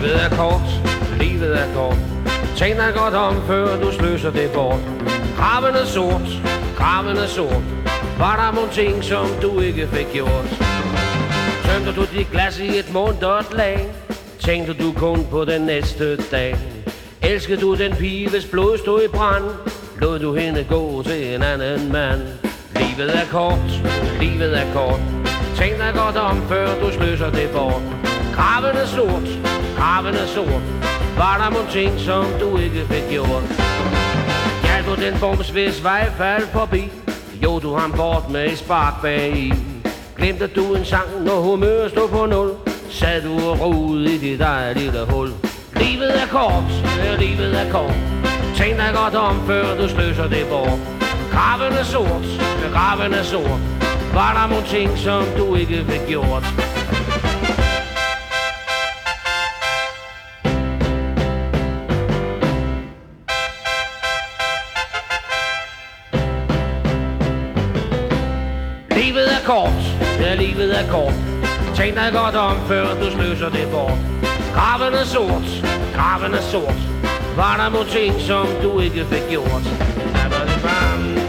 Livet er kort, livet er kort. Tænk dig godt om, før du sløser det bort. Graven er sort, graven er sort. Var der nogle ting, som du ikke fik gjort? Tømte du dit glas i et mundret lag? Tænkte du kun på den næste dag? Elskede du den pige, hvis blod stod i brand? Lod du hende gå til en anden mand? Livet er kort, livet er kort. Tænk dig godt om, før du sløser det bort. Graven er sort, graven er sort. Var der nogle ting, som du ikke fik gjort? Hjalp du den bums, hvis vej faldt forbi? Jo, du ham bort med et spark bag i. Glemte du en sang, når humøret stod på nul? Sad du og rode i dit eget lille hul? Livet er kort, ja, livet er kort. Tænk dig godt om, før du sløser det bort. Graven er sort, ja, øh, graven er sort. Var der nogle ting, som du ikke fik gjort? Livet er kort, ja livet er kort. Tænk dig godt om, før du sløser det bort. Graven er sort, graven er sort. Var der mod ting, som du ikke fik gjort? Der var det bare